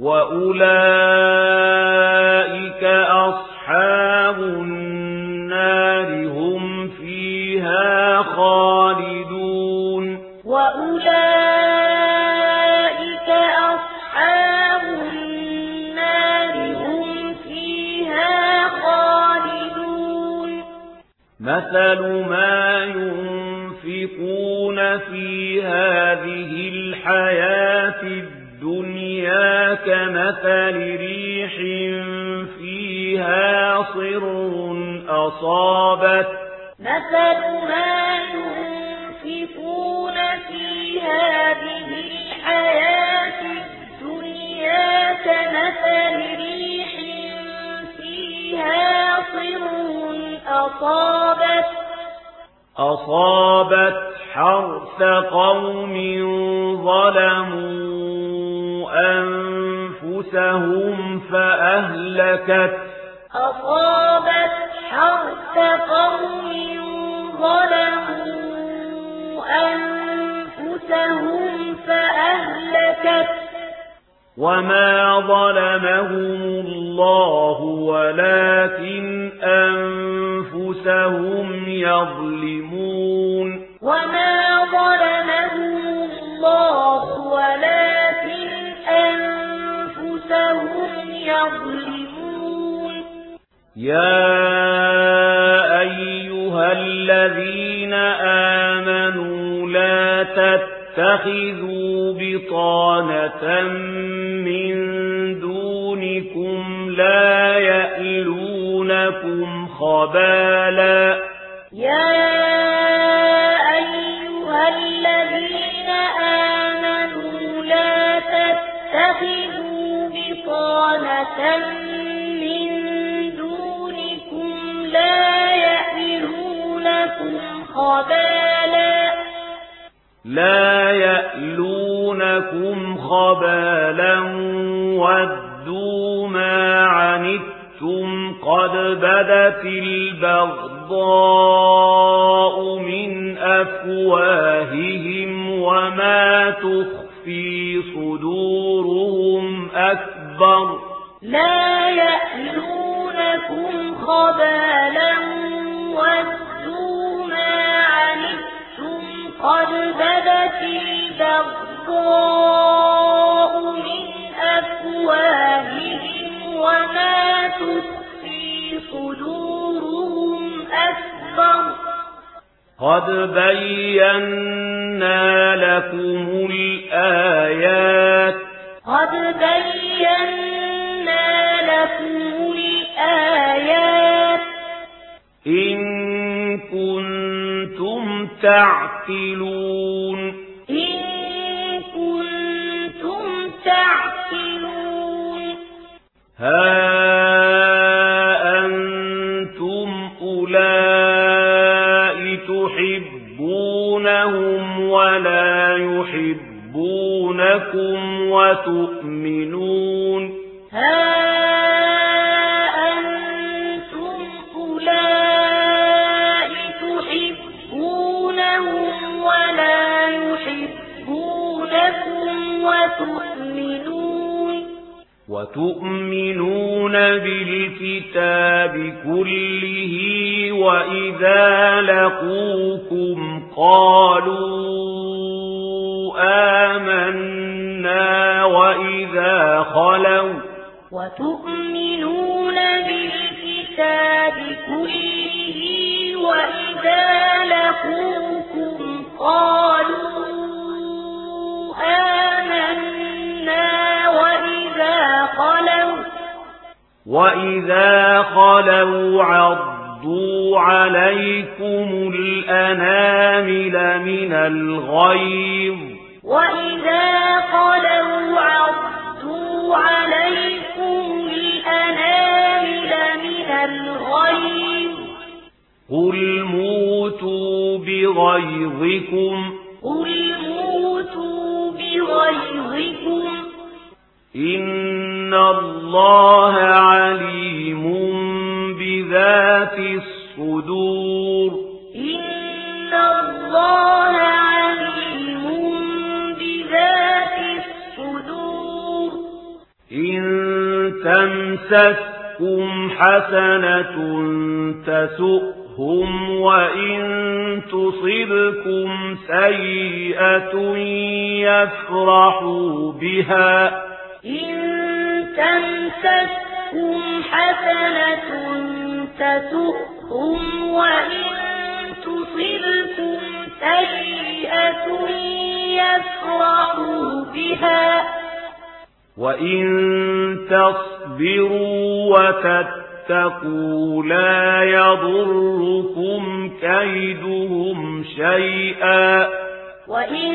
وَأُولَئِكَ أَصْحَابُ النَّارِ هُمْ فِيهَا خَالِدُونَ وَأُولَئِكَ أَصْحَابُ النَّارِ هُمْ فِيهَا خَالِدُونَ مَثَلُ مَا يُنْفِقُونَ فِي هَذِهِ الْحَيَاةِ الدنيا الدنيا كمثل ريح فيها صر أصابت. مثل ما ينفقون في هذه الحياة الدنيا كمثل ريح فيها صر أصابت. أصابت حرث قوم ظلموا أنفسهم فأهلكت. أصابت حرث قوم ظلموا أنفسهم فأهلكت. وما ظلمهم الله ولكن أنفسهم يظلمون. وما يا أيها الذين آمنوا لا تتخذوا بطانة من دونكم لا يألونكم خبالا يا أيها الذين آمنوا لا تتخذوا بطانة من خبالا لا يألونكم خبالا ودوا ما عنتم قد بدت البغضاء من أفواههم وما تخفي صدورهم أكبر. لا يألونكم خبالا ودوا قد بدت البغضاء من أفواههم وما تسفي صدورهم أكبر. قد بينا لكم الآيات. قد بينا لكم الآيات. إن كنتم تعلمون تعقلون. إن كنتم تعقلون. ها أنتم أولئك تحبونهم ولا يحبونكم وتؤمنون. وتؤمنون. بالكتاب كله وإذا لقوكم قالوا آمنا وإذا خلوا وتؤمنون بالكتاب كله وإذا لقوكم قالوا آمنا وَإِذَا خَلَوْا عَضُّوا عَلَيْكُمُ الْأَنَامِلَ مِنَ الْغَيْظِ وَإِذَا خَلَوْا عَضُّوا عَلَيْكُمُ الْأَنَامِلَ مِنَ الْغَيْظِ قُلْ مُوتُوا بِغَيْظِكُمْ قُلْ مُوتُوا بِغَيْظِكُمْ إِنَّ اللَّهَ عليم بذات الصدور. إن الله عليم بذات الصدور. إن تمسككم حسنة تسؤهم وإن تصبكم سيئة يفرحوا بها. إن تَمْسَسْكُمْ تَأْتِكُمْ حَسَنَةٌ تَسُؤْهُمْ وَإِن تُصِبْكُمْ سَيِّئَةٌ يَفْرَحُوا بِهَا وَإِن تَصْبِرُوا وَتَتَّقُوا لَا يَضُرُّكُمْ كَيْدُهُمْ شَيْئًا وَإِن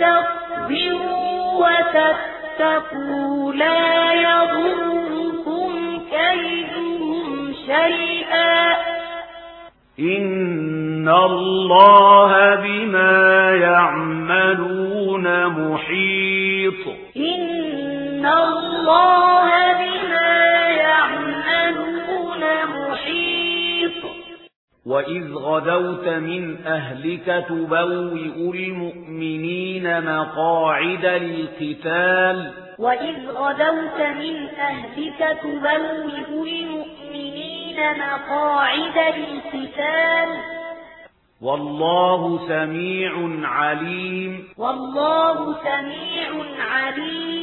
تَصْبِرُوا وَتَتَّقُوا لَا يَضُرُّكُمْ شيئا. إن الله بما يعملون محيط. إن الله بما يعملون محيط. وإذ غدوت من أهلك تبوئ المؤمنين مقاعد للقتال. وإذ غدوت من أهلك تبوئ المؤمنين مقاعد للقتال. والله سميع عليم. والله سميع عليم.